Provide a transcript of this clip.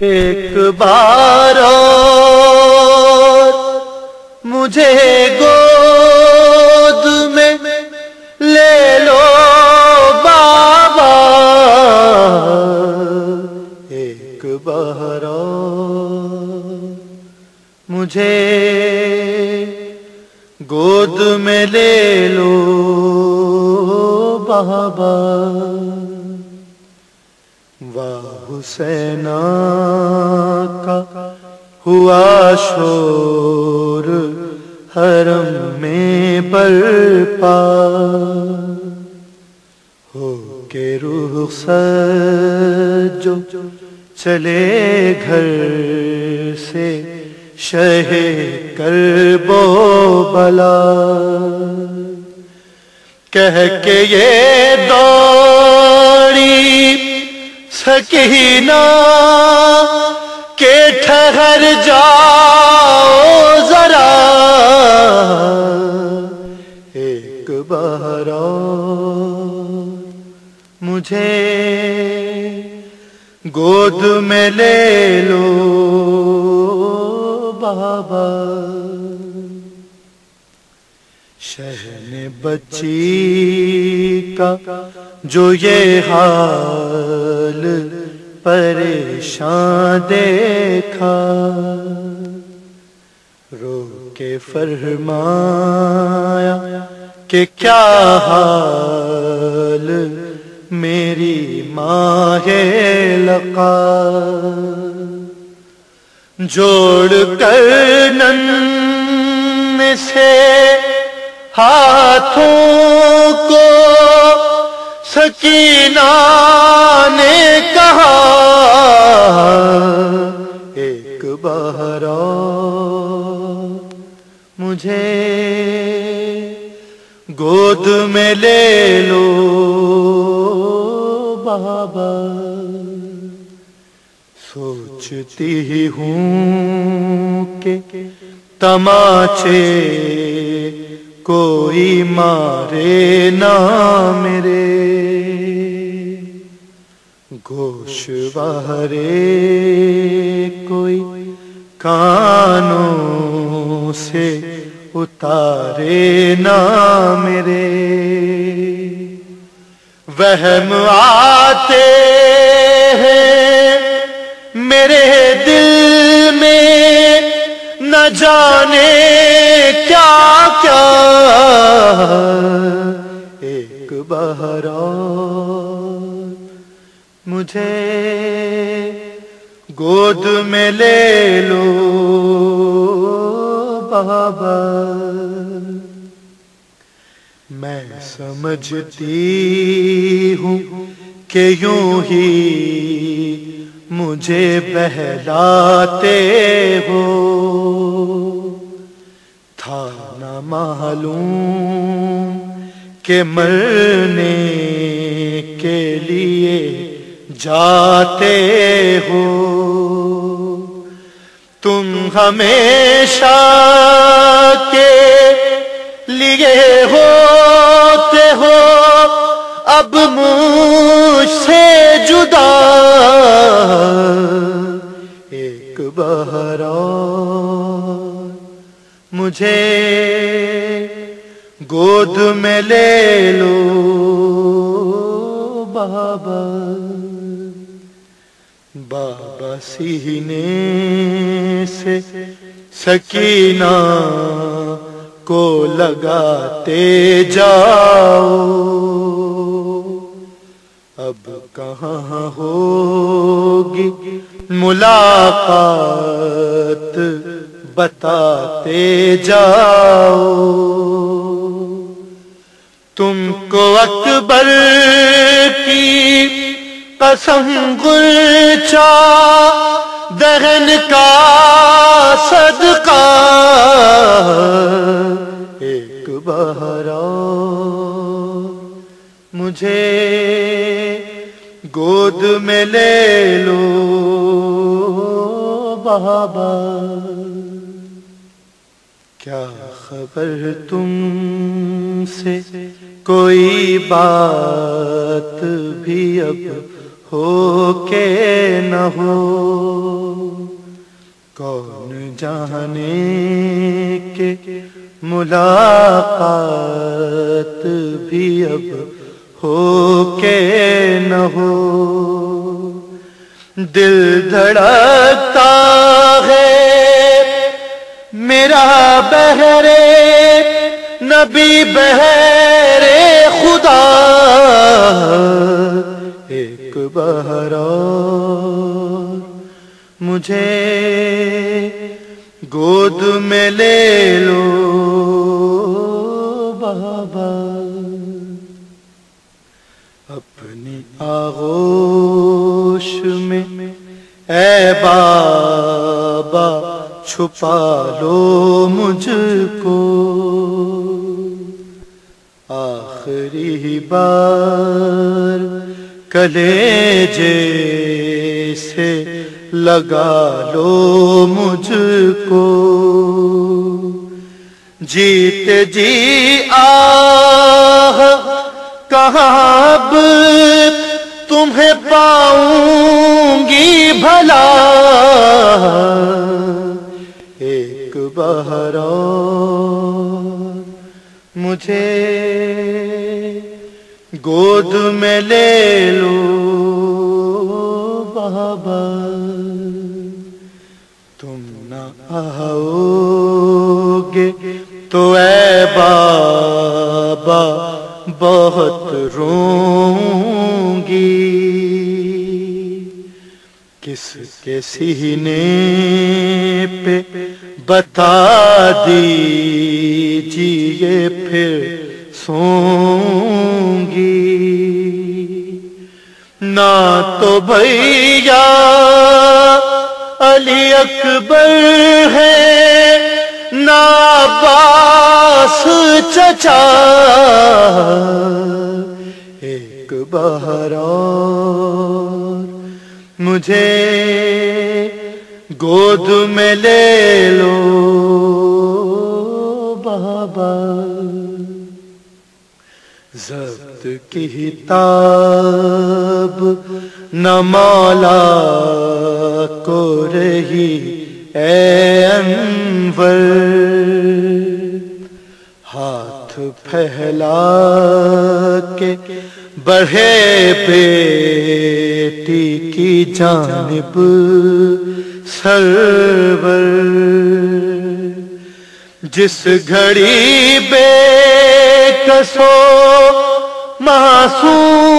ایک بار اور مجھے گود میں لے لو بابا۔ ایک بار مجھے گود میں لے لو بابا۔ واہ۔ حسین کا ہوا شور حرم میں برپا ہو کے روح جو چلے گھر سے شہ کر بو بلا کہہ کے یہ دوڑی سکینہ کہ ٹھہر جاؤ ذرا۔ ایک بار مجھے گود میں لے لو بابا۔ شہن بچی کا، جو یہ حال پریشان دیکھا۔ رو کے فرمایا کہ کیا حال میری ماں ہے لقا۔ جوڑ کر نن سے ہاتھوں کو سکینہ نے کہا۔ ایک بار مجھے گود میں لے لو بابا۔ سوچتی ہوں کہ تماچے کوئی مارے نہ میرے گوش بہرے کوئی کانوں سے اتارے نہ میرے وہم آتے ہیں میرے دل جانے کیا کیا۔ ایک بہرا۔ مجھے گود میں لے لو بابا۔ میں سمجھتی ہوں کہ یوں ہی مجھے بہلاتے ہو۔ تھا نہ معلوم کہ مرنے کے لیے جاتے ہو۔ تم ہمیشہ مجھے گود میں لے لو بابا۔ بابا سینے سے سکینہ کو لگاتے جاؤ۔ اب کہاں ہوگی ملاقات؟ بتاتے جاؤ۔ تم کو اکبر کی قسم گلچا، دہن کا صدقہ۔ ایک بہرا، مجھے گود میں لے لو بابا کیا خبر تم سے؟ کوئی بات بھی اب ہو کے نہ ہو۔ کون جانے کے ملاقات بھی اب ہو کے نہ ہو۔ دل دھڑکتا ہے میرا بہرے نبی بہرے خدا ایک بہرا مجھے گود میں لے لو بابا اپنی آغوش میں اے بابا چھپا لو مجھ کو۔ آخری بار کلے سے لگا لو مجھ کو۔ جیت جی آہ، کہاں گود میں لے لو۔ بابا۔ تم نہ آؤ گے تو اے بابا بہت روں گی کس کے سینے پہ بتا دیجیے پھر سوں نہ تو بھیا، علی اکبر ہے، نہ باس چچا۔ ایک بہرا، مجھے گود میں لے لو بابا۔ ضبط کی۔ کتاب نہ مولا کو رہی اے انور۔ ہاتھ پھیلا کے بڑھے بیٹی کی جانب سرور۔ جس گھڑی بے کسو معصوم